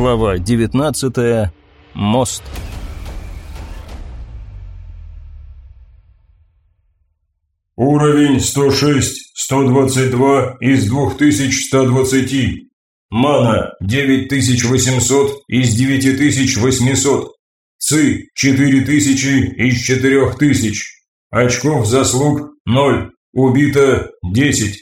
Глава 19. Мост. Уровень 106, 122 из 2120. Мана 9800 из 9800. ЦИ 4000 из 4000. Очков заслуг 0. Убито 10.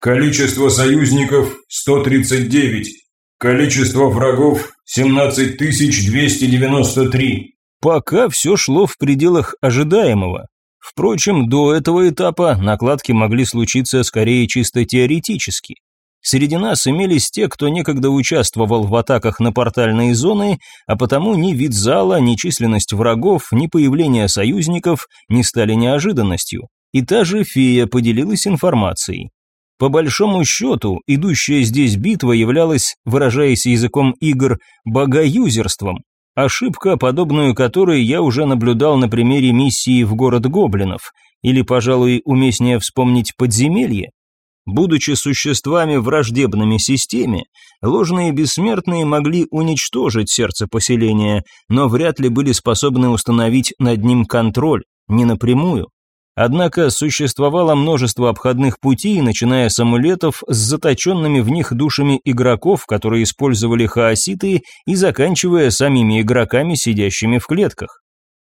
Количество союзников 139. Количество врагов 17293. Пока все шло в пределах ожидаемого. Впрочем, до этого этапа накладки могли случиться скорее чисто теоретически. Среди нас имелись те, кто некогда участвовал в атаках на портальные зоны, а потому ни вид зала, ни численность врагов, ни появление союзников не стали неожиданностью. И та же фея поделилась информацией. По большому счету, идущая здесь битва являлась, выражаясь языком игр, богоюзерством, ошибка, подобную которой я уже наблюдал на примере миссии в город гоблинов, или, пожалуй, уместнее вспомнить подземелье. Будучи существами враждебными системе, ложные бессмертные могли уничтожить сердце поселения, но вряд ли были способны установить над ним контроль, не напрямую. Однако существовало множество обходных путей, начиная с амулетов с заточенными в них душами игроков, которые использовали хаоситы, и заканчивая самими игроками, сидящими в клетках.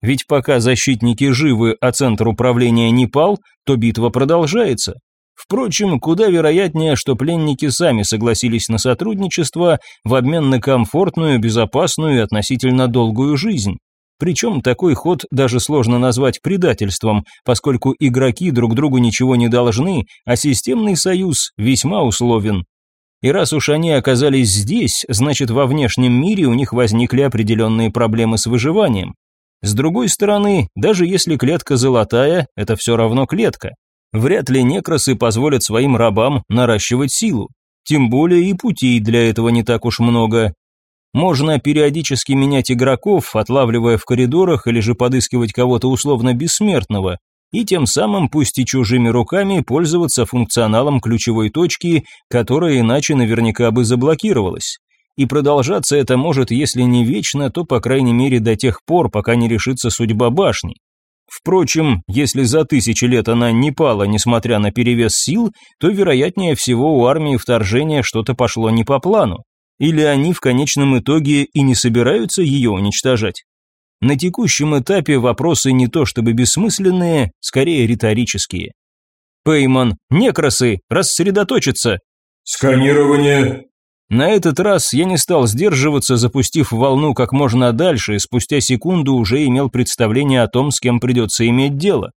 Ведь пока защитники живы, а центр управления не пал, то битва продолжается. Впрочем, куда вероятнее, что пленники сами согласились на сотрудничество в обмен на комфортную, безопасную и относительно долгую жизнь. Причем такой ход даже сложно назвать предательством, поскольку игроки друг другу ничего не должны, а системный союз весьма условен. И раз уж они оказались здесь, значит во внешнем мире у них возникли определенные проблемы с выживанием. С другой стороны, даже если клетка золотая, это все равно клетка. Вряд ли некросы позволят своим рабам наращивать силу. Тем более и путей для этого не так уж много, можно периодически менять игроков, отлавливая в коридорах или же подыскивать кого-то условно бессмертного, и тем самым, пусть и чужими руками, пользоваться функционалом ключевой точки, которая иначе наверняка бы заблокировалась. И продолжаться это может, если не вечно, то по крайней мере до тех пор, пока не решится судьба башни. Впрочем, если за тысячи лет она не пала, несмотря на перевес сил, то вероятнее всего у армии вторжения что-то пошло не по плану. Или они в конечном итоге и не собираются ее уничтожать? На текущем этапе вопросы не то чтобы бессмысленные, скорее риторические. Пейман, некрасы, рассредоточиться. Сканирование. На этот раз я не стал сдерживаться, запустив волну как можно дальше, и спустя секунду уже имел представление о том, с кем придется иметь дело.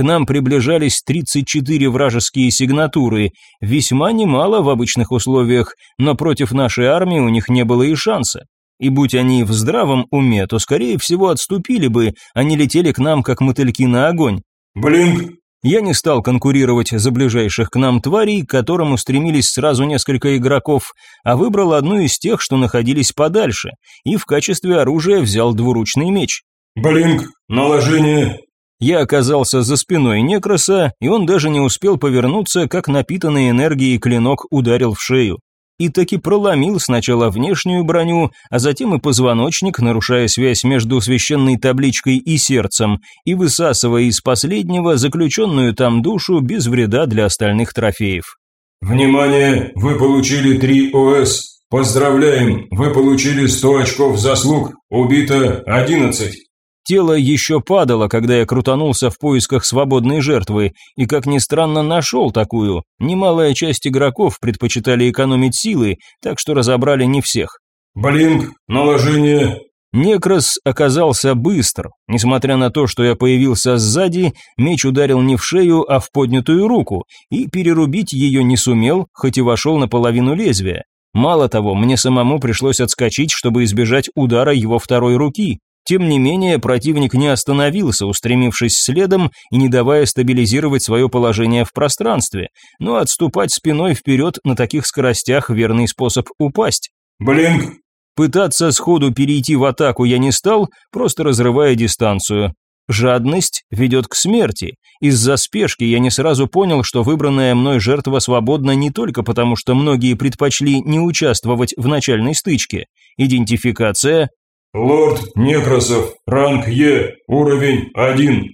К нам приближались 34 вражеские сигнатуры, весьма немало в обычных условиях, но против нашей армии у них не было и шанса. И будь они в здравом уме, то скорее всего отступили бы, а не летели к нам как мотыльки на огонь. Блинк! Я не стал конкурировать за ближайших к нам тварей, к которым устремились сразу несколько игроков, а выбрал одну из тех, что находились подальше, и в качестве оружия взял двуручный меч. Блинк! Наложение! Я оказался за спиной Некроса, и он даже не успел повернуться, как напитанный энергией клинок ударил в шею. И таки проломил сначала внешнюю броню, а затем и позвоночник, нарушая связь между священной табличкой и сердцем, и высасывая из последнего заключенную там душу без вреда для остальных трофеев. «Внимание! Вы получили 3 ОС! Поздравляем! Вы получили 100 очков заслуг! Убито 11!» Тело еще падало, когда я крутанулся в поисках свободной жертвы, и, как ни странно, нашел такую. Немалая часть игроков предпочитали экономить силы, так что разобрали не всех. «Блинк, наложение!» Некрос оказался быстр. Несмотря на то, что я появился сзади, меч ударил не в шею, а в поднятую руку, и перерубить ее не сумел, хоть и вошел на половину лезвия. Мало того, мне самому пришлось отскочить, чтобы избежать удара его второй руки. Тем не менее, противник не остановился, устремившись следом и не давая стабилизировать свое положение в пространстве, но отступать спиной вперед на таких скоростях – верный способ упасть. «Блинк!» Пытаться сходу перейти в атаку я не стал, просто разрывая дистанцию. Жадность ведет к смерти. Из-за спешки я не сразу понял, что выбранная мной жертва свободна не только потому, что многие предпочли не участвовать в начальной стычке. Идентификация. Лорд Некрасов, ранг Е, уровень 1.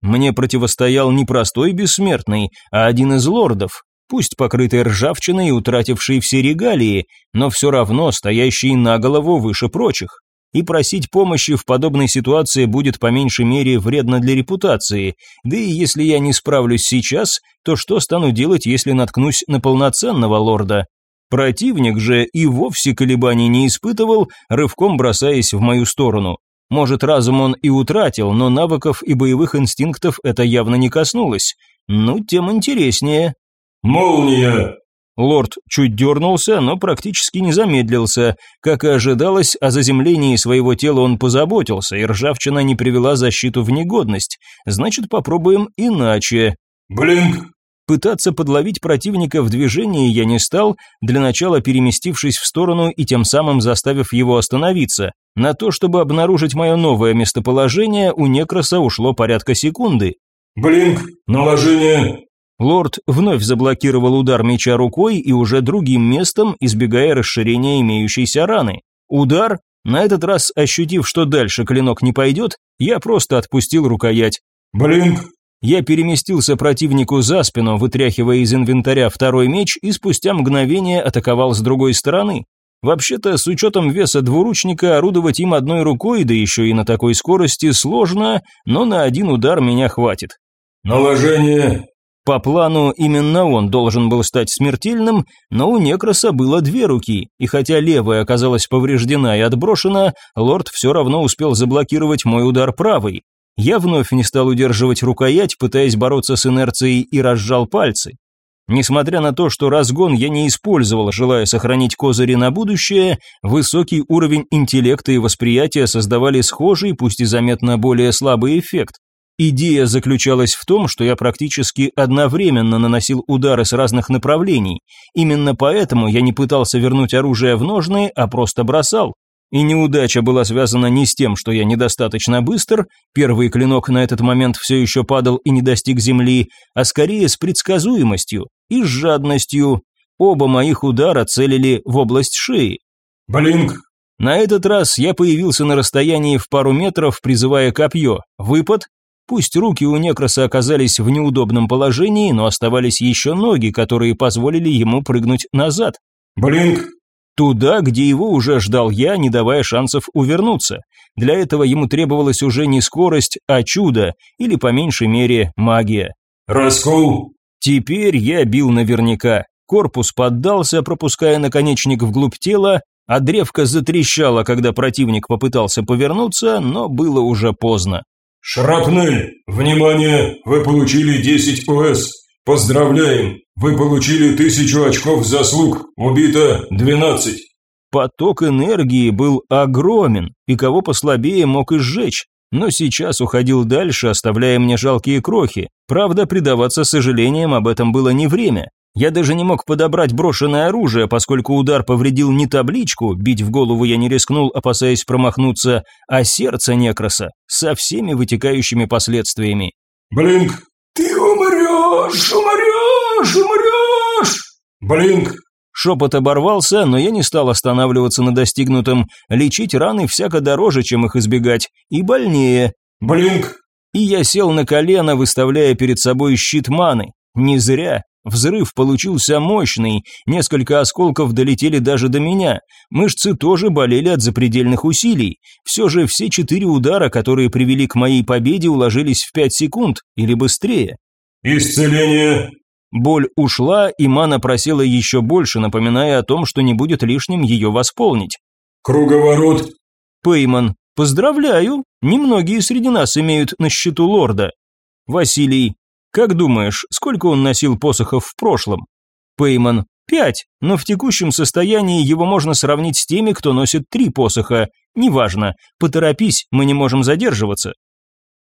Мне противостоял не простой бессмертный, а один из лордов, пусть покрытый ржавчиной и утративший все регалии, но все равно стоящий на голову выше прочих. И просить помощи в подобной ситуации будет по меньшей мере вредно для репутации, да и если я не справлюсь сейчас, то что стану делать, если наткнусь на полноценного лорда? Противник же и вовсе колебаний не испытывал, рывком бросаясь в мою сторону. Может, разум он и утратил, но навыков и боевых инстинктов это явно не коснулось. Ну, тем интереснее. «Молния!» Лорд чуть дернулся, но практически не замедлился. Как и ожидалось, о заземлении своего тела он позаботился, и ржавчина не привела защиту в негодность. Значит, попробуем иначе. «Блинк!» Пытаться подловить противника в движении я не стал, для начала переместившись в сторону и тем самым заставив его остановиться. На то, чтобы обнаружить мое новое местоположение, у Некроса ушло порядка секунды. «Блинк! Наложение!» Лорд вновь заблокировал удар меча рукой и уже другим местом, избегая расширения имеющейся раны. Удар, на этот раз ощутив, что дальше клинок не пойдет, я просто отпустил рукоять. «Блинк!» Я переместился противнику за спину, вытряхивая из инвентаря второй меч и спустя мгновение атаковал с другой стороны. Вообще-то, с учетом веса двуручника, орудовать им одной рукой, да еще и на такой скорости, сложно, но на один удар меня хватит. «Наложение!» По плану, именно он должен был стать смертельным, но у Некроса было две руки, и хотя левая оказалась повреждена и отброшена, лорд все равно успел заблокировать мой удар правой. Я вновь не стал удерживать рукоять, пытаясь бороться с инерцией и разжал пальцы. Несмотря на то, что разгон я не использовал, желая сохранить козыри на будущее, высокий уровень интеллекта и восприятия создавали схожий, пусть и заметно более слабый эффект. Идея заключалась в том, что я практически одновременно наносил удары с разных направлений. Именно поэтому я не пытался вернуть оружие в ножны, а просто бросал. И неудача была связана не с тем, что я недостаточно быстр, первый клинок на этот момент все еще падал и не достиг земли, а скорее с предсказуемостью и с жадностью. Оба моих удара целили в область шеи. «Блинк!» На этот раз я появился на расстоянии в пару метров, призывая копье. Выпад. Пусть руки у Некроса оказались в неудобном положении, но оставались еще ноги, которые позволили ему прыгнуть назад. «Блинк!» Туда, где его уже ждал я, не давая шансов увернуться. Для этого ему требовалась уже не скорость, а чудо, или по меньшей мере магия. «Раскол!» Теперь я бил наверняка. Корпус поддался, пропуская наконечник вглубь тела, а древко затрещало, когда противник попытался повернуться, но было уже поздно. «Шрапнель! Внимание! Вы получили 10 ОС! Поздравляем! Вы получили тысячу очков заслуг! Убито 12!» Поток энергии был огромен, и кого послабее мог и сжечь, но сейчас уходил дальше, оставляя мне жалкие крохи. Правда, предаваться сожалениям об этом было не время. Я даже не мог подобрать брошенное оружие, поскольку удар повредил не табличку, бить в голову я не рискнул, опасаясь промахнуться, а сердце некроса, со всеми вытекающими последствиями. «Блинк!» «Ты умрешь, умрешь, умрешь!» «Блинк!» Шепот оборвался, но я не стал останавливаться на достигнутом. Лечить раны всяко дороже, чем их избегать, и больнее. «Блинк!» И я сел на колено, выставляя перед собой щит маны. Не зря. Взрыв получился мощный, несколько осколков долетели даже до меня. Мышцы тоже болели от запредельных усилий. Все же все четыре удара, которые привели к моей победе, уложились в пять секунд или быстрее. «Исцеление!» Боль ушла, и мана просела еще больше, напоминая о том, что не будет лишним ее восполнить. «Круговорот!» Пейман, поздравляю, немногие среди нас имеют на счету лорда. Василий, как думаешь, сколько он носил посохов в прошлом? Пейман. Пять, но в текущем состоянии его можно сравнить с теми, кто носит три посоха. Неважно, поторопись, мы не можем задерживаться.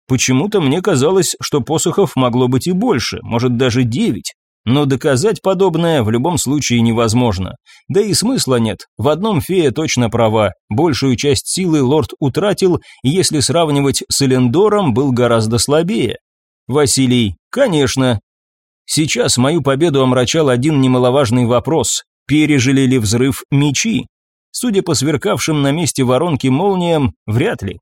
Почему-то мне казалось, что посохов могло быть и больше, может даже девять. Но доказать подобное в любом случае невозможно. Да и смысла нет. В одном фея точно права. Большую часть силы лорд утратил, и если сравнивать с Элендором, был гораздо слабее. Василий, конечно. Сейчас мою победу омрачал один немаловажный вопрос. Пережили ли взрыв мечи? Судя по сверкавшим на месте воронки молниям, вряд ли.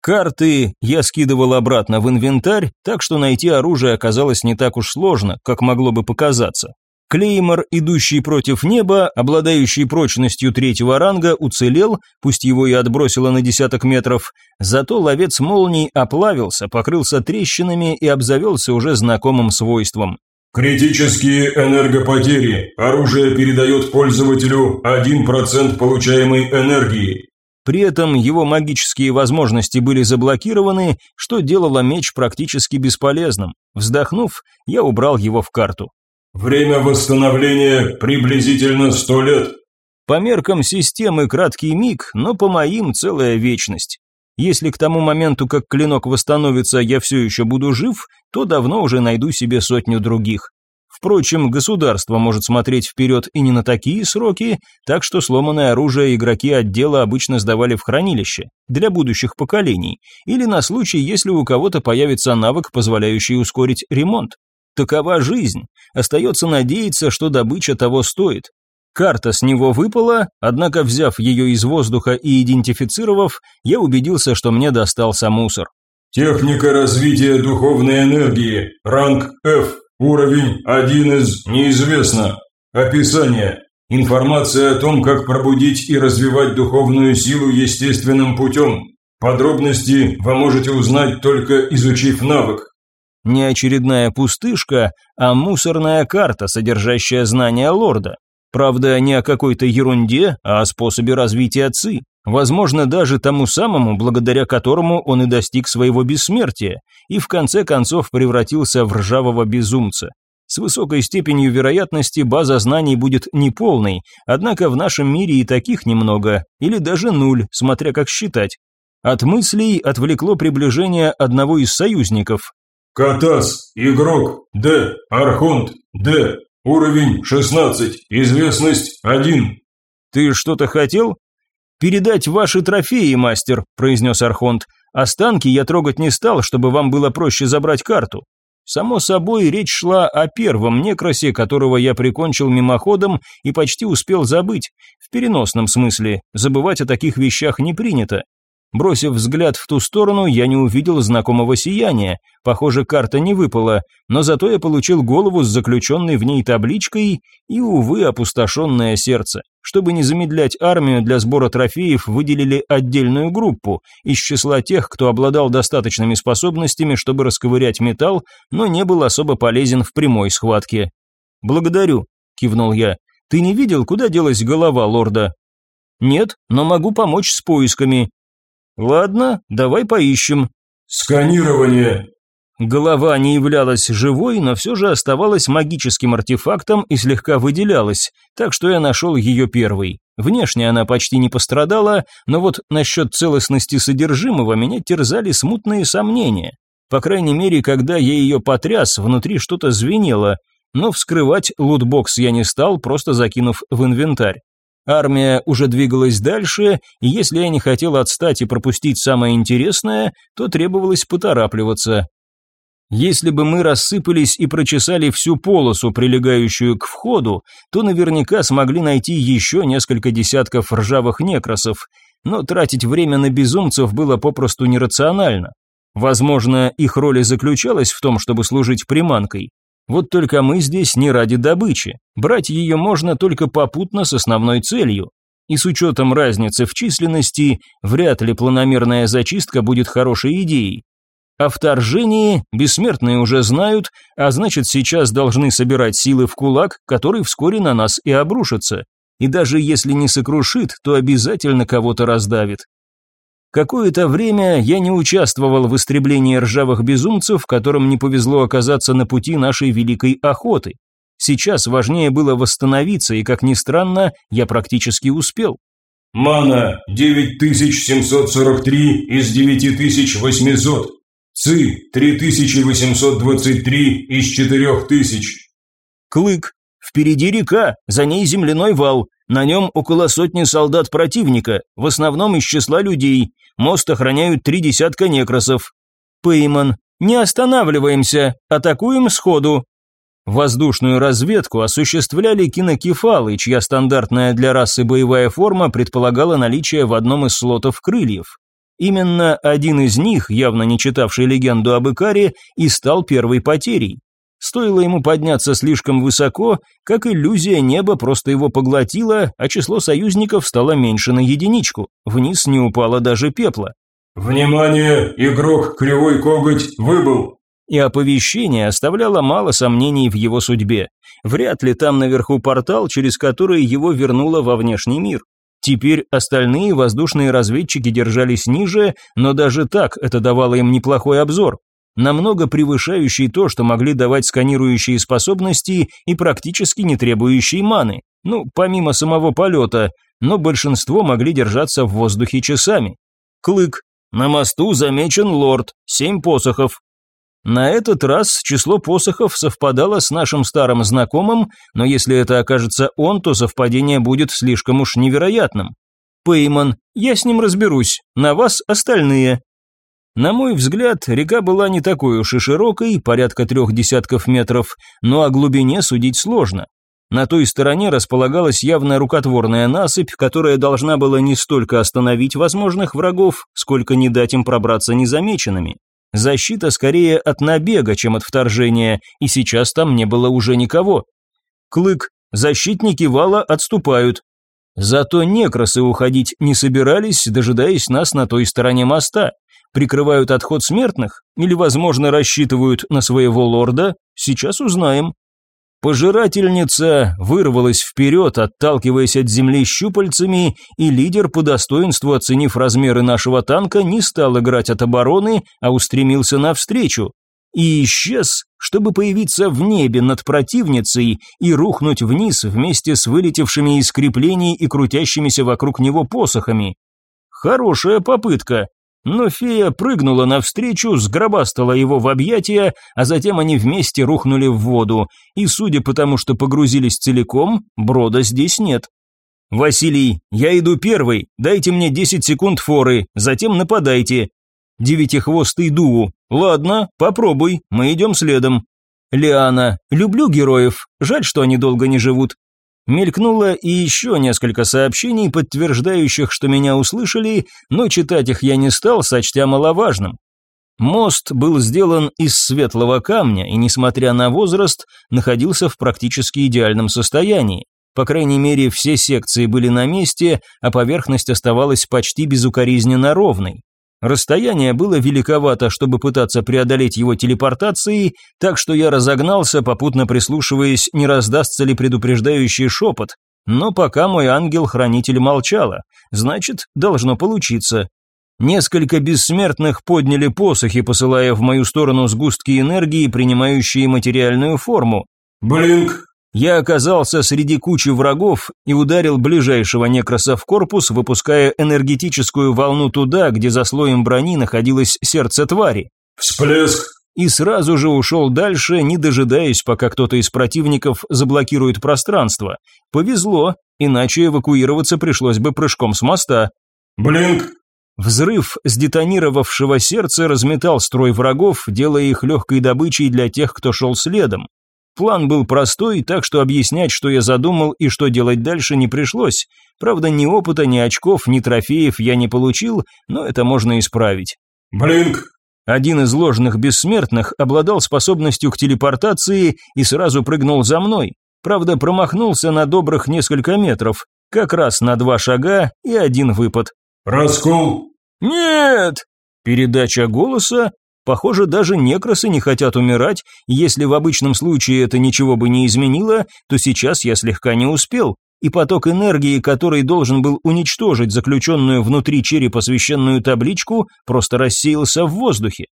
Карты я скидывал обратно в инвентарь, так что найти оружие оказалось не так уж сложно, как могло бы показаться. Клеймор, идущий против неба, обладающий прочностью третьего ранга, уцелел, пусть его и отбросило на десяток метров, зато ловец молний оплавился, покрылся трещинами и обзавелся уже знакомым свойством. Критические энергопотери. Оружие передает пользователю 1% получаемой энергии. При этом его магические возможности были заблокированы, что делало меч практически бесполезным. Вздохнув, я убрал его в карту. Время восстановления приблизительно сто лет. По меркам системы краткий миг, но по моим целая вечность. Если к тому моменту, как клинок восстановится, я все еще буду жив, то давно уже найду себе сотню других. Впрочем, государство может смотреть вперед и не на такие сроки, так что сломанное оружие игроки отдела обычно сдавали в хранилище, для будущих поколений, или на случай, если у кого-то появится навык, позволяющий ускорить ремонт. Такова жизнь. Остается надеяться, что добыча того стоит. Карта с него выпала, однако взяв ее из воздуха и идентифицировав, я убедился, что мне достался мусор. Техника развития духовной энергии. Ранг F. Уровень 1 из неизвестно. Описание. Информация о том, как пробудить и развивать духовную силу естественным путем. Подробности вы можете узнать только изучив навык. Не очередная пустышка, а мусорная карта, содержащая знания лорда. Правда, не о какой-то ерунде, а о способе развития ЦИ. Возможно, даже тому самому, благодаря которому он и достиг своего бессмертия, и в конце концов превратился в ржавого безумца. С высокой степенью вероятности база знаний будет неполной, однако в нашем мире и таких немного, или даже нуль, смотря как считать. От мыслей отвлекло приближение одного из союзников, Катас, игрок, Д, Архонт, Д, уровень 16, известность 1. Ты что-то хотел? Передать ваши трофеи, мастер, произнес Архонт. Останки я трогать не стал, чтобы вам было проще забрать карту. Само собой, речь шла о первом некросе, которого я прикончил мимоходом и почти успел забыть. В переносном смысле, забывать о таких вещах не принято. Бросив взгляд в ту сторону, я не увидел знакомого сияния. Похоже, карта не выпала, но зато я получил голову с заключенной в ней табличкой и, увы, опустошенное сердце. Чтобы не замедлять армию для сбора трофеев, выделили отдельную группу из числа тех, кто обладал достаточными способностями, чтобы расковырять металл, но не был особо полезен в прямой схватке. «Благодарю», – кивнул я. «Ты не видел, куда делась голова лорда?» «Нет, но могу помочь с поисками. Ладно, давай поищем. Сканирование. Голова не являлась живой, но все же оставалась магическим артефактом и слегка выделялась, так что я нашел ее первой. Внешне она почти не пострадала, но вот насчет целостности содержимого меня терзали смутные сомнения. По крайней мере, когда я ее потряс, внутри что-то звенело, но вскрывать лутбокс я не стал, просто закинув в инвентарь. Армия уже двигалась дальше, и если я не хотел отстать и пропустить самое интересное, то требовалось поторапливаться. Если бы мы рассыпались и прочесали всю полосу, прилегающую к входу, то наверняка смогли найти еще несколько десятков ржавых некросов, но тратить время на безумцев было попросту нерационально. Возможно, их роль и заключалась в том, чтобы служить приманкой, вот только мы здесь не ради добычи. Брать ее можно только попутно с основной целью. И с учетом разницы в численности, вряд ли планомерная зачистка будет хорошей идеей. О вторжении бессмертные уже знают, а значит сейчас должны собирать силы в кулак, который вскоре на нас и обрушится. И даже если не сокрушит, то обязательно кого-то раздавит. Какое-то время я не участвовал в истреблении ржавых безумцев, которым не повезло оказаться на пути нашей великой охоты. Сейчас важнее было восстановиться, и, как ни странно, я практически успел. Мана 9743 из 9800. Ци 3823 из 4000. Клык. Впереди река, за ней земляной вал. На нем около сотни солдат противника, в основном из числа людей. Мост охраняют три десятка некросов. Пейман. Не останавливаемся, атакуем сходу. Воздушную разведку осуществляли кинокефалы, чья стандартная для расы боевая форма предполагала наличие в одном из слотов крыльев. Именно один из них, явно не читавший легенду об Икаре, и стал первой потерей. Стоило ему подняться слишком высоко, как иллюзия неба просто его поглотила, а число союзников стало меньше на единичку. Вниз не упало даже пепла. «Внимание! Игрок Кривой Коготь выбыл!» и оповещение оставляло мало сомнений в его судьбе. Вряд ли там наверху портал, через который его вернуло во внешний мир. Теперь остальные воздушные разведчики держались ниже, но даже так это давало им неплохой обзор, намного превышающий то, что могли давать сканирующие способности и практически не требующие маны. Ну, помимо самого полета, но большинство могли держаться в воздухе часами. Клык. На мосту замечен лорд, семь посохов, на этот раз число посохов совпадало с нашим старым знакомым, но если это окажется он, то совпадение будет слишком уж невероятным. Пейман, я с ним разберусь, на вас остальные. На мой взгляд, река была не такой уж и широкой, порядка трех десятков метров, но о глубине судить сложно. На той стороне располагалась явно рукотворная насыпь, которая должна была не столько остановить возможных врагов, сколько не дать им пробраться незамеченными. Защита скорее от набега, чем от вторжения, и сейчас там не было уже никого. Клык, защитники вала отступают. Зато некросы уходить не собирались, дожидаясь нас на той стороне моста. Прикрывают отход смертных или, возможно, рассчитывают на своего лорда, сейчас узнаем. Пожирательница вырвалась вперед, отталкиваясь от земли щупальцами, и лидер, по достоинству оценив размеры нашего танка, не стал играть от обороны, а устремился навстречу. И исчез, чтобы появиться в небе над противницей и рухнуть вниз вместе с вылетевшими из креплений и крутящимися вокруг него посохами. Хорошая попытка, но фея прыгнула навстречу, сгробастала его в объятия, а затем они вместе рухнули в воду, и судя по тому, что погрузились целиком, брода здесь нет. «Василий, я иду первый, дайте мне 10 секунд форы, затем нападайте». Девятихвостый Дуу. «Ладно, попробуй, мы идем следом». Лиана. «Люблю героев, жаль, что они долго не живут. Мелькнуло и еще несколько сообщений, подтверждающих, что меня услышали, но читать их я не стал, сочтя маловажным. Мост был сделан из светлого камня и, несмотря на возраст, находился в практически идеальном состоянии. По крайней мере, все секции были на месте, а поверхность оставалась почти безукоризненно ровной. Расстояние было великовато, чтобы пытаться преодолеть его телепортацией, так что я разогнался, попутно прислушиваясь, не раздастся ли предупреждающий шепот. Но пока мой ангел-хранитель молчала, значит, должно получиться. Несколько бессмертных подняли посохи, посылая в мою сторону сгустки энергии, принимающие материальную форму. «Блинк, я оказался среди кучи врагов и ударил ближайшего некроса в корпус, выпуская энергетическую волну туда, где за слоем брони находилось сердце твари. Всплеск! И сразу же ушел дальше, не дожидаясь, пока кто-то из противников заблокирует пространство. Повезло, иначе эвакуироваться пришлось бы прыжком с моста. Блинк! Взрыв сдетонировавшего сердца разметал строй врагов, делая их легкой добычей для тех, кто шел следом. План был простой, так что объяснять, что я задумал и что делать дальше, не пришлось. Правда, ни опыта, ни очков, ни трофеев я не получил, но это можно исправить. «Блинк!» Один из ложных бессмертных обладал способностью к телепортации и сразу прыгнул за мной. Правда, промахнулся на добрых несколько метров, как раз на два шага и один выпад. «Раскол!» «Нет!» Передача голоса Похоже, даже некросы не хотят умирать, если в обычном случае это ничего бы не изменило, то сейчас я слегка не успел, и поток энергии, который должен был уничтожить заключенную внутри черепа священную табличку, просто рассеялся в воздухе.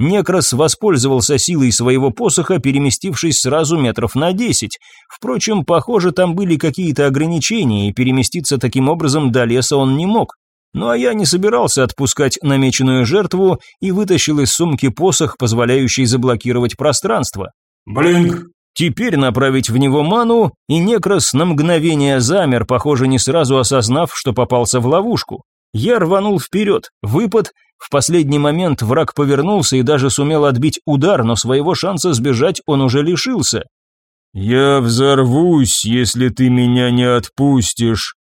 Некрос воспользовался силой своего посоха, переместившись сразу метров на десять. Впрочем, похоже, там были какие-то ограничения, и переместиться таким образом до леса он не мог. Ну а я не собирался отпускать намеченную жертву и вытащил из сумки посох, позволяющий заблокировать пространство. «Блинк!» Теперь направить в него ману, и Некрос на мгновение замер, похоже, не сразу осознав, что попался в ловушку. Я рванул вперед, выпад, в последний момент враг повернулся и даже сумел отбить удар, но своего шанса сбежать он уже лишился. «Я взорвусь, если ты меня не отпустишь».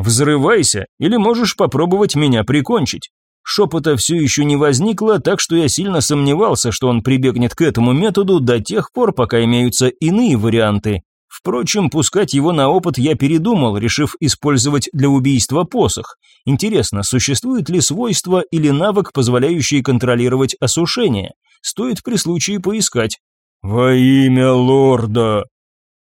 «Взрывайся, или можешь попробовать меня прикончить». Шепота все еще не возникло, так что я сильно сомневался, что он прибегнет к этому методу до тех пор, пока имеются иные варианты. Впрочем, пускать его на опыт я передумал, решив использовать для убийства посох. Интересно, существует ли свойство или навык, позволяющий контролировать осушение? Стоит при случае поискать. «Во имя лорда!»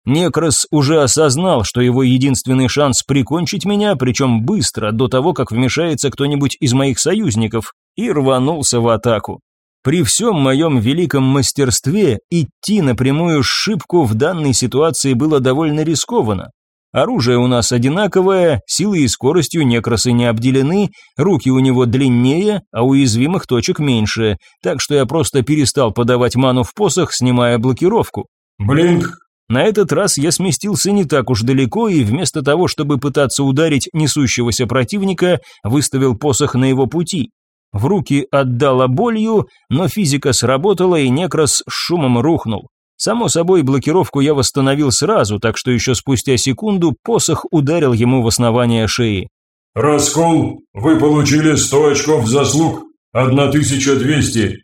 Некрос уже осознал, что его единственный шанс прикончить меня, причем быстро, до того, как вмешается кто-нибудь из моих союзников, и рванулся в атаку. При всем моем великом мастерстве идти напрямую шибку в данной ситуации было довольно рискованно. Оружие у нас одинаковое, силой и скоростью некросы не обделены, руки у него длиннее, а уязвимых точек меньше, так что я просто перестал подавать ману в посох, снимая блокировку. «Блинк, на этот раз я сместился не так уж далеко и вместо того, чтобы пытаться ударить несущегося противника, выставил посох на его пути. В руки отдала болью, но физика сработала и некрас с шумом рухнул. Само собой, блокировку я восстановил сразу, так что еще спустя секунду посох ударил ему в основание шеи. «Раскол, вы получили 100 очков заслуг, 1200».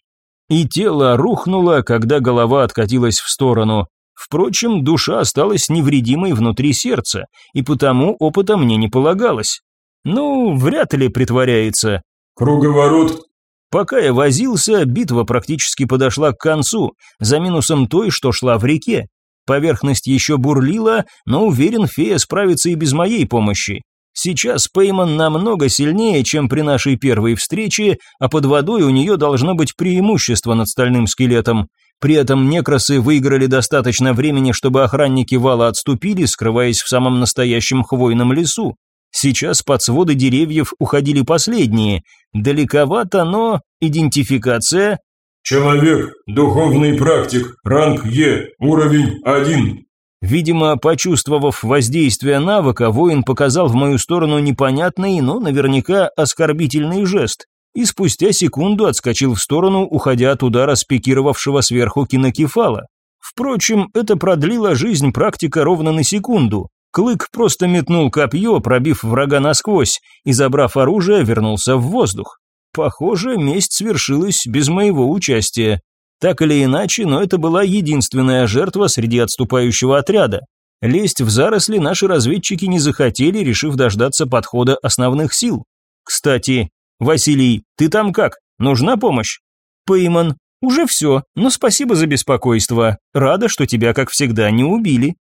И тело рухнуло, когда голова откатилась в сторону. Впрочем, душа осталась невредимой внутри сердца, и потому опыта мне не полагалось. Ну, вряд ли притворяется. Круговорот. Пока я возился, битва практически подошла к концу, за минусом той, что шла в реке. Поверхность еще бурлила, но уверен, фея справится и без моей помощи. Сейчас Пейман намного сильнее, чем при нашей первой встрече, а под водой у нее должно быть преимущество над стальным скелетом. При этом некросы выиграли достаточно времени, чтобы охранники вала отступили, скрываясь в самом настоящем хвойном лесу. Сейчас под своды деревьев уходили последние. Далековато, но идентификация... Человек, духовный практик, ранг Е, уровень 1. Видимо, почувствовав воздействие навыка, воин показал в мою сторону непонятный, но наверняка оскорбительный жест и спустя секунду отскочил в сторону, уходя от удара спикировавшего сверху кинокефала. Впрочем, это продлило жизнь практика ровно на секунду. Клык просто метнул копье, пробив врага насквозь, и, забрав оружие, вернулся в воздух. Похоже, месть свершилась без моего участия. Так или иначе, но это была единственная жертва среди отступающего отряда. Лезть в заросли наши разведчики не захотели, решив дождаться подхода основных сил. Кстати, «Василий, ты там как? Нужна помощь?» «Пейман, уже все, но спасибо за беспокойство. Рада, что тебя, как всегда, не убили».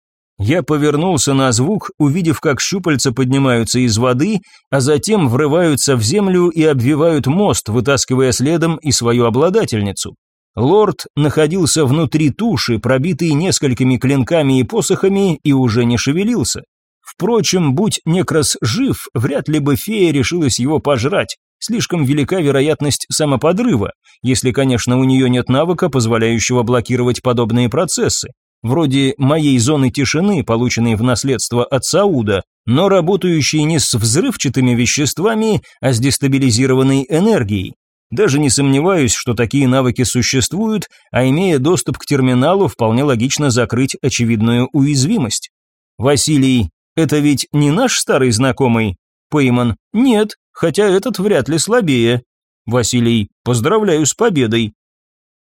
Я повернулся на звук, увидев, как щупальца поднимаются из воды, а затем врываются в землю и обвивают мост, вытаскивая следом и свою обладательницу. Лорд находился внутри туши, пробитый несколькими клинками и посохами, и уже не шевелился. Впрочем, будь Некрас жив, вряд ли бы фея решилась его пожрать. Слишком велика вероятность самоподрыва, если, конечно, у нее нет навыка, позволяющего блокировать подобные процессы. Вроде моей зоны тишины, полученной в наследство от Сауда, но работающей не с взрывчатыми веществами, а с дестабилизированной энергией. Даже не сомневаюсь, что такие навыки существуют, а имея доступ к терминалу, вполне логично закрыть очевидную уязвимость. Василий, это ведь не наш старый знакомый? Пейман, нет, хотя этот вряд ли слабее. Василий, поздравляю с победой.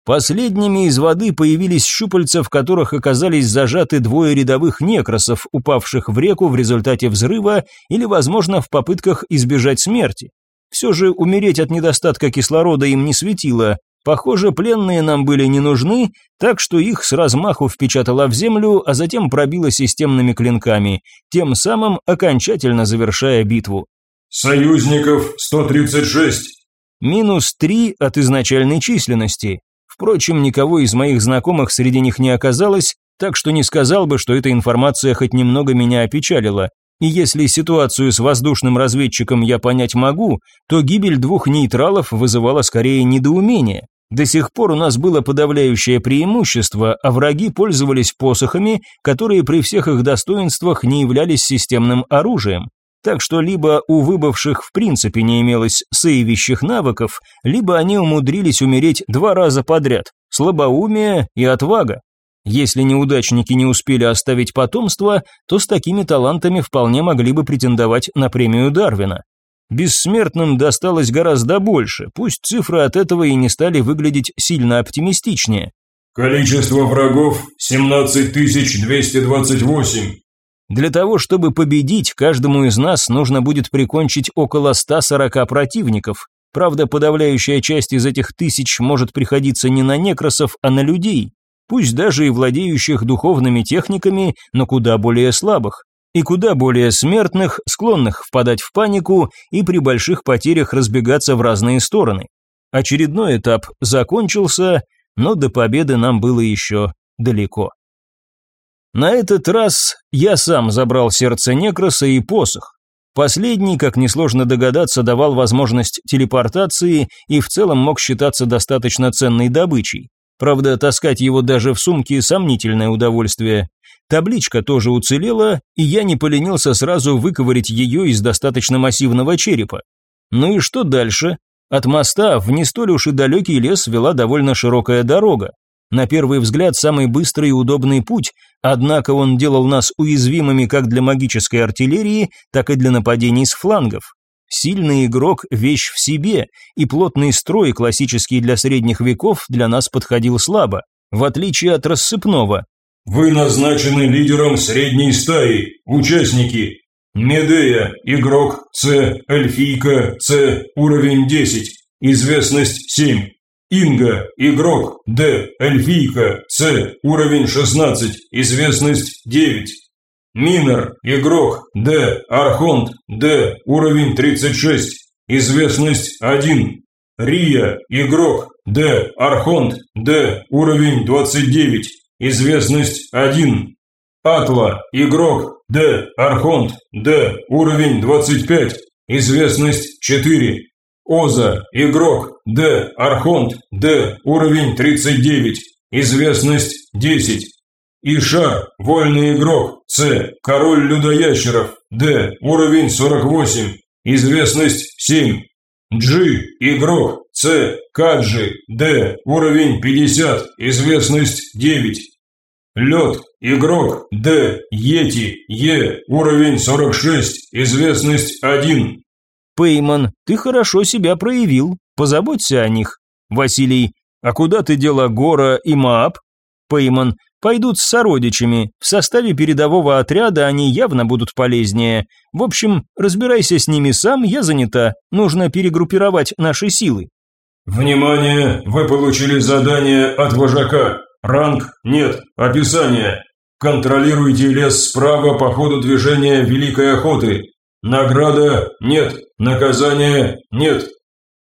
Последними из воды появились щупальца, в которых оказались зажаты двое рядовых некросов, упавших в реку в результате взрыва или, возможно, в попытках избежать смерти. Все же умереть от недостатка кислорода им не светило. Похоже, пленные нам были не нужны, так что их с размаху впечатала в землю, а затем пробила системными клинками, тем самым окончательно завершая битву. Союзников 136. Минус 3 от изначальной численности. Впрочем, никого из моих знакомых среди них не оказалось, так что не сказал бы, что эта информация хоть немного меня опечалила. И если ситуацию с воздушным разведчиком я понять могу, то гибель двух нейтралов вызывала скорее недоумение. До сих пор у нас было подавляющее преимущество, а враги пользовались посохами, которые при всех их достоинствах не являлись системным оружием. Так что либо у выбывших в принципе не имелось сейвящих навыков, либо они умудрились умереть два раза подряд. Слабоумие и отвага. Если неудачники не успели оставить потомство, то с такими талантами вполне могли бы претендовать на премию Дарвина. Бессмертным досталось гораздо больше, пусть цифры от этого и не стали выглядеть сильно оптимистичнее. Количество врагов 17228. Для того, чтобы победить, каждому из нас нужно будет прикончить около 140 противников. Правда, подавляющая часть из этих тысяч может приходиться не на некросов, а на людей, пусть даже и владеющих духовными техниками, но куда более слабых и куда более смертных, склонных впадать в панику и при больших потерях разбегаться в разные стороны. Очередной этап закончился, но до победы нам было еще далеко. На этот раз я сам забрал сердце Некроса и посох. Последний, как несложно догадаться, давал возможность телепортации и в целом мог считаться достаточно ценной добычей. Правда, таскать его даже в сумке – сомнительное удовольствие. Табличка тоже уцелела, и я не поленился сразу выковырить ее из достаточно массивного черепа. Ну и что дальше? От моста в не столь уж и далекий лес вела довольно широкая дорога. На первый взгляд самый быстрый и удобный путь, однако он делал нас уязвимыми как для магической артиллерии, так и для нападений с флангов. Сильный игрок – вещь в себе, и плотный строй, классический для средних веков, для нас подходил слабо, в отличие от рассыпного. Вы назначены лидером средней стаи. Участники. Медея, игрок, С, эльфийка, С, уровень 10, известность 7. Инга, игрок, Д, эльфийка, С, уровень 16, известность 9. Минер, игрок, Д, Архонт, Д, уровень 36, известность 1. Рия, игрок, Д, Архонт, Д, уровень 29, известность 1. Атла, игрок, Д, Архонт, Д, уровень 25, известность 4. Оза, игрок, Д, Архонт, Д, уровень 39, известность 10. Иша, вольный игрок, С, король людоящеров, Д, уровень 48, известность 7. Джи, игрок, С, Каджи, Д, уровень 50, известность 9. Лед, игрок, Д, Йети, Е, уровень 46, известность 1. Пейман, ты хорошо себя проявил, позаботься о них. Василий, а куда ты дела Гора и Мааб? Пейман, Пойдут с сородичами, в составе передового отряда они явно будут полезнее. В общем, разбирайся с ними сам, я занята, нужно перегруппировать наши силы». «Внимание! Вы получили задание от вожака. Ранг нет. Описание. Контролируйте лес справа по ходу движения Великой Охоты. Награда нет. Наказание нет.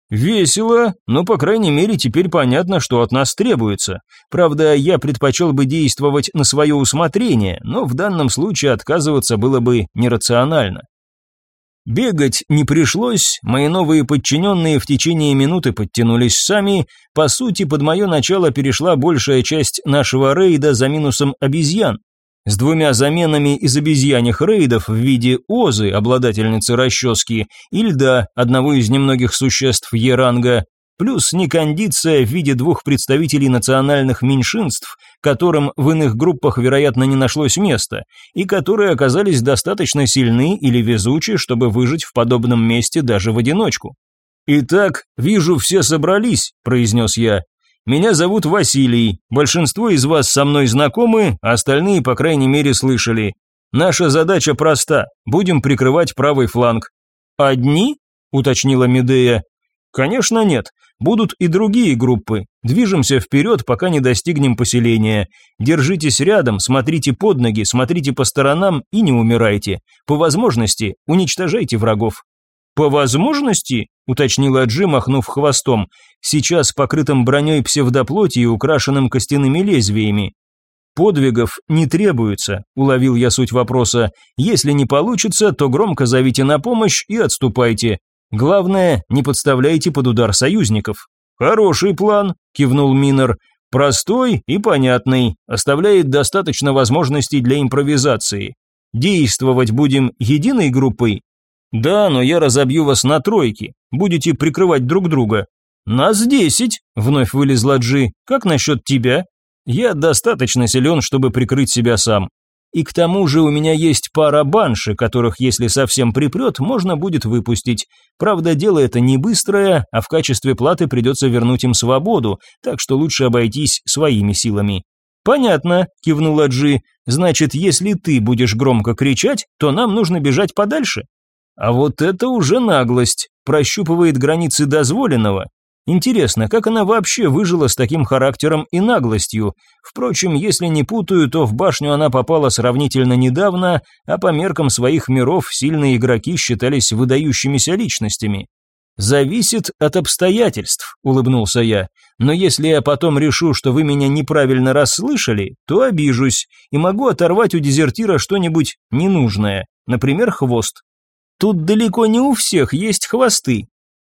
Весело, но, по крайней мере, теперь понятно, что от нас требуется. Правда, я предпочел бы действовать на свое усмотрение, но в данном случае отказываться было бы нерационально. Бегать не пришлось, мои новые подчиненные в течение минуты подтянулись сами, по сути, под мое начало перешла большая часть нашего рейда за минусом обезьян, с двумя заменами из обезьяньих рейдов в виде Озы, обладательницы расчески, и льда, одного из немногих существ Еранга, плюс некондиция в виде двух представителей национальных меньшинств, которым в иных группах, вероятно, не нашлось места, и которые оказались достаточно сильны или везучи, чтобы выжить в подобном месте даже в одиночку. «Итак, вижу, все собрались», – произнес я, меня зовут Василий. Большинство из вас со мной знакомы, остальные, по крайней мере, слышали. Наша задача проста. Будем прикрывать правый фланг. Одни? уточнила Медея. Конечно, нет. Будут и другие группы. Движемся вперед, пока не достигнем поселения. Держитесь рядом, смотрите под ноги, смотрите по сторонам и не умирайте. По возможности уничтожайте врагов. «По возможности?» – уточнила Джи, махнув хвостом, сейчас покрытым броней псевдоплоти и украшенным костяными лезвиями. «Подвигов не требуется», – уловил я суть вопроса. «Если не получится, то громко зовите на помощь и отступайте. Главное, не подставляйте под удар союзников». «Хороший план», – кивнул Минер. «Простой и понятный, оставляет достаточно возможностей для импровизации. Действовать будем единой группой «Да, но я разобью вас на тройки. Будете прикрывать друг друга». «Нас десять», — вновь вылезла Джи. «Как насчет тебя?» Я достаточно силен, чтобы прикрыть себя сам. И к тому же у меня есть пара банши, которых, если совсем припрет, можно будет выпустить. Правда, дело это не быстрое, а в качестве платы придется вернуть им свободу, так что лучше обойтись своими силами. «Понятно», – кивнула Джи. «Значит, если ты будешь громко кричать, то нам нужно бежать подальше». А вот это уже наглость, прощупывает границы дозволенного. Интересно, как она вообще выжила с таким характером и наглостью? Впрочем, если не путаю, то в башню она попала сравнительно недавно, а по меркам своих миров сильные игроки считались выдающимися личностями. «Зависит от обстоятельств», — улыбнулся я. «Но если я потом решу, что вы меня неправильно расслышали, то обижусь и могу оторвать у дезертира что-нибудь ненужное, например, хвост. Тут далеко не у всех есть хвосты,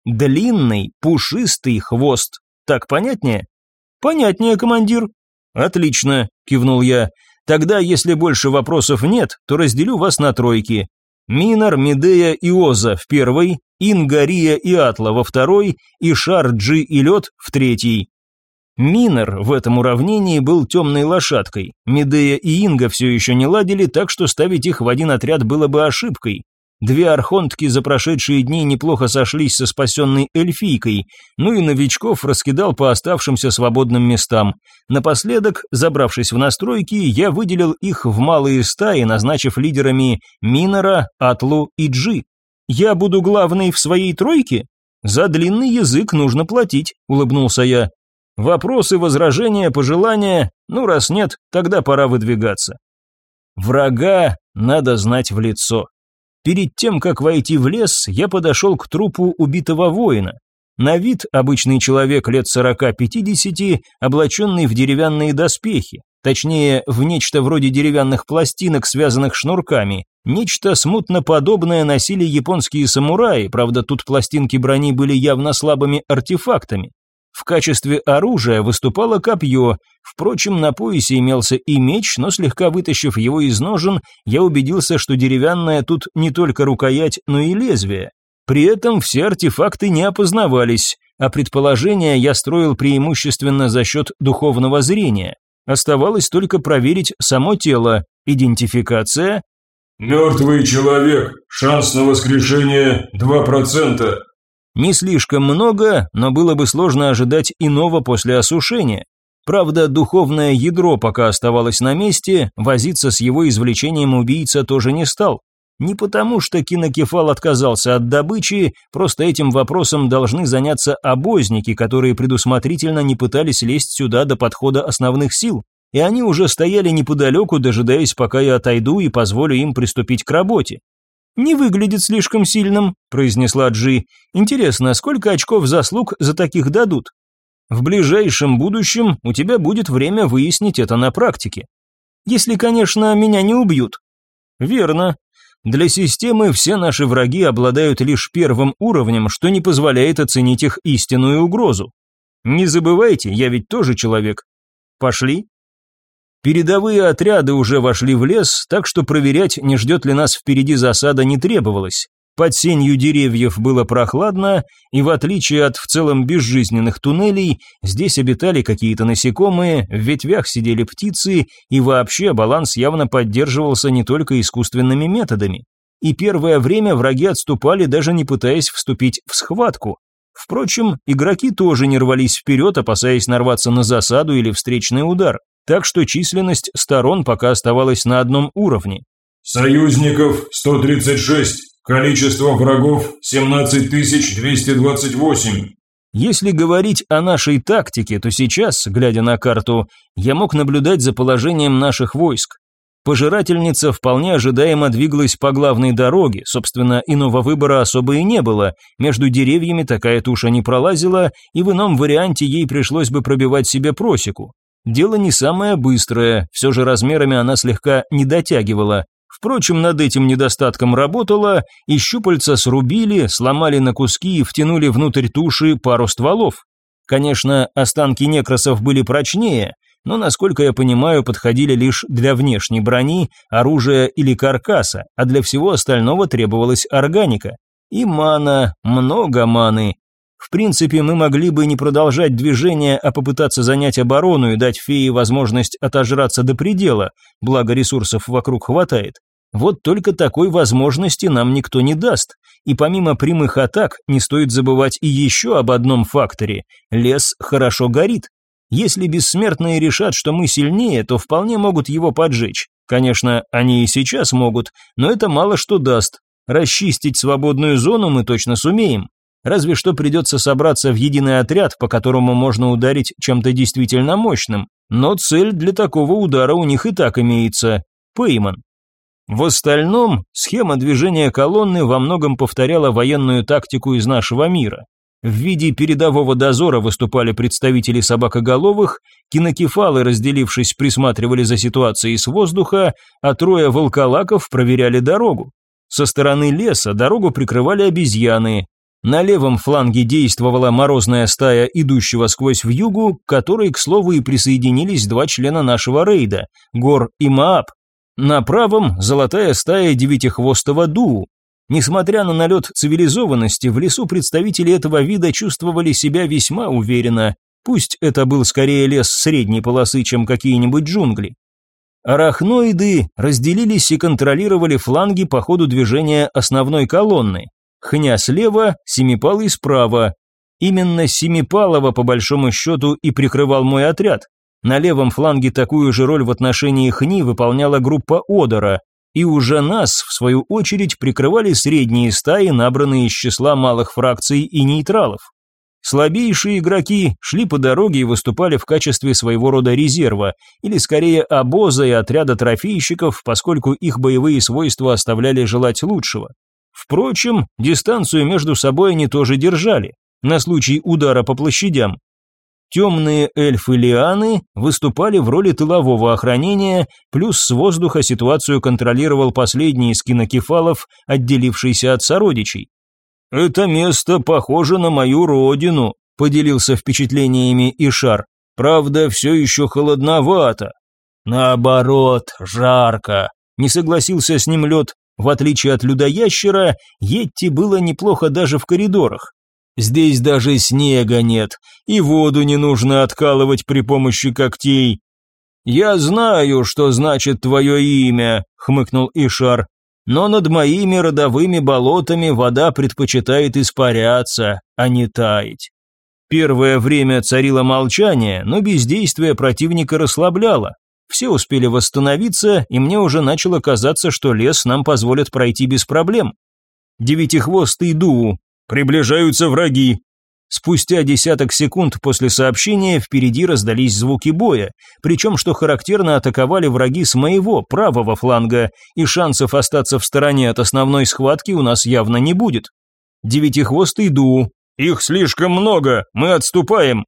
Длинный, пушистый хвост. Так понятнее? Понятнее, командир. Отлично, кивнул я. Тогда, если больше вопросов нет, то разделю вас на тройки. Минор, Медея и Оза в первой, Ингария и Атла во второй и Шар, Джи и Лед в третьей. Минор в этом уравнении был темной лошадкой. Медея и Инга все еще не ладили, так что ставить их в один отряд было бы ошибкой. Две архонтки за прошедшие дни неплохо сошлись со спасенной эльфийкой, ну и новичков раскидал по оставшимся свободным местам. Напоследок, забравшись в настройки, я выделил их в малые стаи, назначив лидерами Минора, Атлу и Джи. «Я буду главный в своей тройке?» «За длинный язык нужно платить», — улыбнулся я. «Вопросы, возражения, пожелания? Ну, раз нет, тогда пора выдвигаться». Врага надо знать в лицо. Перед тем, как войти в лес, я подошел к трупу убитого воина. На вид обычный человек лет 40-50, облаченный в деревянные доспехи, точнее, в нечто вроде деревянных пластинок, связанных шнурками. Нечто смутно подобное носили японские самураи, правда, тут пластинки брони были явно слабыми артефактами. В качестве оружия выступало копье, впрочем, на поясе имелся и меч, но слегка вытащив его из ножен, я убедился, что деревянная тут не только рукоять, но и лезвие. При этом все артефакты не опознавались, а предположения я строил преимущественно за счет духовного зрения. Оставалось только проверить само тело, идентификация. «Мертвый человек, шанс на воскрешение 2%. Не слишком много, но было бы сложно ожидать иного после осушения. Правда, духовное ядро пока оставалось на месте, возиться с его извлечением убийца тоже не стал. Не потому, что кинокефал отказался от добычи, просто этим вопросом должны заняться обозники, которые предусмотрительно не пытались лезть сюда до подхода основных сил. И они уже стояли неподалеку, дожидаясь, пока я отойду и позволю им приступить к работе. «Не выглядит слишком сильным», – произнесла Джи. «Интересно, сколько очков заслуг за таких дадут?» «В ближайшем будущем у тебя будет время выяснить это на практике. Если, конечно, меня не убьют». «Верно. Для системы все наши враги обладают лишь первым уровнем, что не позволяет оценить их истинную угрозу. Не забывайте, я ведь тоже человек. Пошли?» Передовые отряды уже вошли в лес, так что проверять, не ждет ли нас впереди засада, не требовалось. Под сенью деревьев было прохладно, и в отличие от в целом безжизненных туннелей, здесь обитали какие-то насекомые, в ветвях сидели птицы, и вообще баланс явно поддерживался не только искусственными методами. И первое время враги отступали, даже не пытаясь вступить в схватку. Впрочем, игроки тоже не рвались вперед, опасаясь нарваться на засаду или встречный удар так что численность сторон пока оставалась на одном уровне. Союзников 136, количество врагов 17228. Если говорить о нашей тактике, то сейчас, глядя на карту, я мог наблюдать за положением наших войск. Пожирательница вполне ожидаемо двигалась по главной дороге, собственно, иного выбора особо и не было, между деревьями такая туша не пролазила, и в ином варианте ей пришлось бы пробивать себе просеку. Дело не самое быстрое, все же размерами она слегка не дотягивала. Впрочем, над этим недостатком работала, и щупальца срубили, сломали на куски и втянули внутрь туши пару стволов. Конечно, останки некросов были прочнее, но, насколько я понимаю, подходили лишь для внешней брони, оружия или каркаса, а для всего остального требовалась органика. И мана, много маны, В принципе, мы могли бы не продолжать движение, а попытаться занять оборону и дать фее возможность отожраться до предела, благо ресурсов вокруг хватает. Вот только такой возможности нам никто не даст. И помимо прямых атак, не стоит забывать и еще об одном факторе. Лес хорошо горит. Если бессмертные решат, что мы сильнее, то вполне могут его поджечь. Конечно, они и сейчас могут, но это мало что даст. Расчистить свободную зону мы точно сумеем. Разве что придется собраться в единый отряд, по которому можно ударить чем-то действительно мощным. Но цель для такого удара у них и так имеется – Пейман. В остальном, схема движения колонны во многом повторяла военную тактику из нашего мира. В виде передового дозора выступали представители собакоголовых, кинокефалы, разделившись, присматривали за ситуацией с воздуха, а трое волколаков проверяли дорогу. Со стороны леса дорогу прикрывали обезьяны, на левом фланге действовала морозная стая идущего сквозь вьюгу, к которой, к слову, и присоединились два члена нашего рейда – Гор и Маап. На правом – золотая стая девятихвостого Ду. Несмотря на налет цивилизованности, в лесу представители этого вида чувствовали себя весьма уверенно, пусть это был скорее лес средней полосы, чем какие-нибудь джунгли. Арахноиды разделились и контролировали фланги по ходу движения основной колонны, Хня слева, Семипалый справа. Именно Семипалова, по большому счету, и прикрывал мой отряд. На левом фланге такую же роль в отношении Хни выполняла группа Одора, и уже нас, в свою очередь, прикрывали средние стаи, набранные из числа малых фракций и нейтралов. Слабейшие игроки шли по дороге и выступали в качестве своего рода резерва, или скорее обоза и отряда трофейщиков, поскольку их боевые свойства оставляли желать лучшего. Впрочем, дистанцию между собой они тоже держали, на случай удара по площадям. Темные эльфы-лианы выступали в роли тылового охранения, плюс с воздуха ситуацию контролировал последний из кинокефалов, отделившийся от сородичей. «Это место похоже на мою родину», – поделился впечатлениями Ишар. «Правда, все еще холодновато». «Наоборот, жарко», – не согласился с ним лед. В отличие от людоящера, Йетти было неплохо даже в коридорах. Здесь даже снега нет, и воду не нужно откалывать при помощи когтей. «Я знаю, что значит твое имя», — хмыкнул Ишар, «но над моими родовыми болотами вода предпочитает испаряться, а не таять». Первое время царило молчание, но бездействие противника расслабляло. Все успели восстановиться, и мне уже начало казаться, что лес нам позволит пройти без проблем. Девятихвостый Дуу. Приближаются враги. Спустя десяток секунд после сообщения впереди раздались звуки боя, причем, что характерно, атаковали враги с моего, правого фланга, и шансов остаться в стороне от основной схватки у нас явно не будет. Девятихвостый Дуу. Их слишком много, мы отступаем.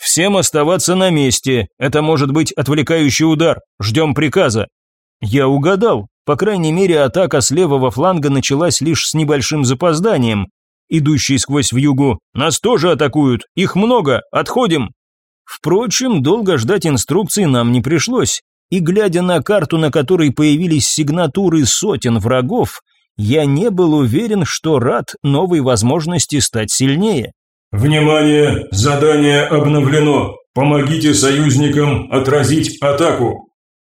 Всем оставаться на месте. Это может быть отвлекающий удар. Ждем приказа. Я угадал. По крайней мере, атака с левого фланга началась лишь с небольшим запозданием. Идущий сквозь вьюгу. Нас тоже атакуют. Их много. Отходим. Впрочем, долго ждать инструкций нам не пришлось. И глядя на карту, на которой появились сигнатуры сотен врагов, я не был уверен, что рад новой возможности стать сильнее. Внимание! Задание обновлено. Помогите союзникам отразить атаку.